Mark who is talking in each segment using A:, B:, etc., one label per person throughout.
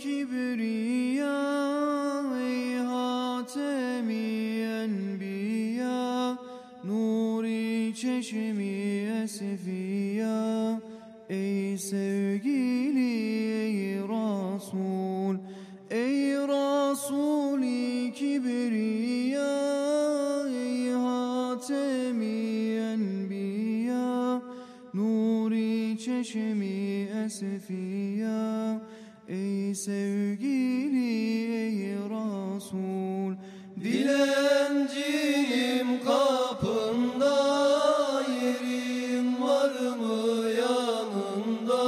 A: Kibriya Ey Hatemi Enbiya Nuri Çeşmi Esfiya Ey sevgili ey Rasul Ey Rasuli Kibriya Çeşmi Esfiya. Ey sevgili ey Rasul
B: Dilenciyim kapında Yerim var mı yanında?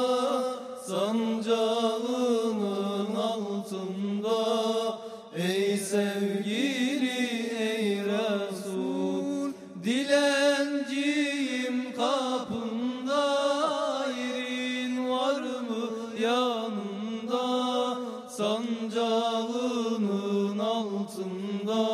B: Sancağının altında. Ey sevgili ey Resul Dilenciyim Sancağının altında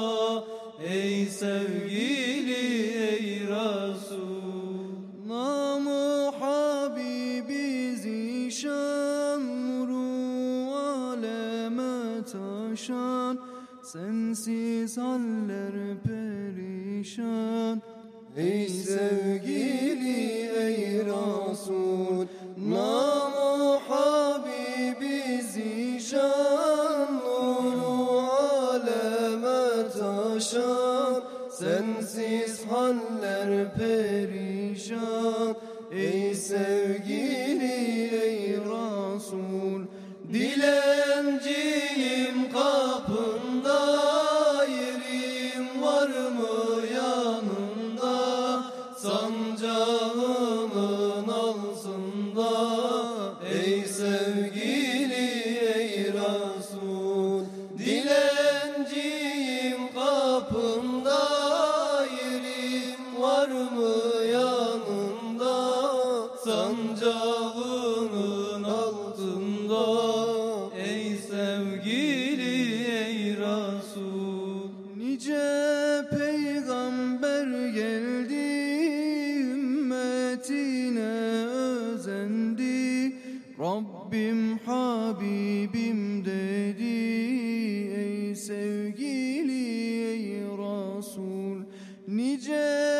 B: Ey sevgili ey Resul.
A: Namı Habibi zişan Nuru aleme taşan Sensiz haller perişan.
B: Ey sevgili ey Resul Namı Sensiz haller perişan. Ey sevgili ey Resul Dilenciyim kapında Yerim var mı yanında? Sancağının
A: Rabbim Habibim dedi ey sevgili ey Resul Nice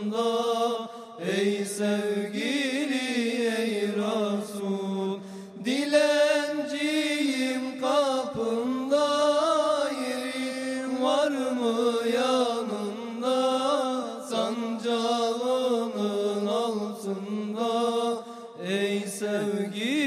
B: altında Ey sevgili ey Resul Dilenciyim kapında Yerim var mı yanında Sancağının altında Ey sevgili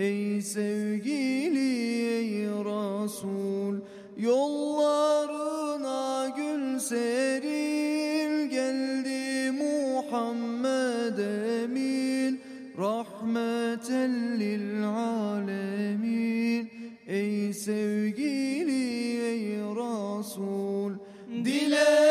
B: Ey
A: sevgili ey Resul Yollarına gül serin geldi Muhammed Emin rahmeten lil alemin. Ey sevgili ey Resul
B: Dilenciyim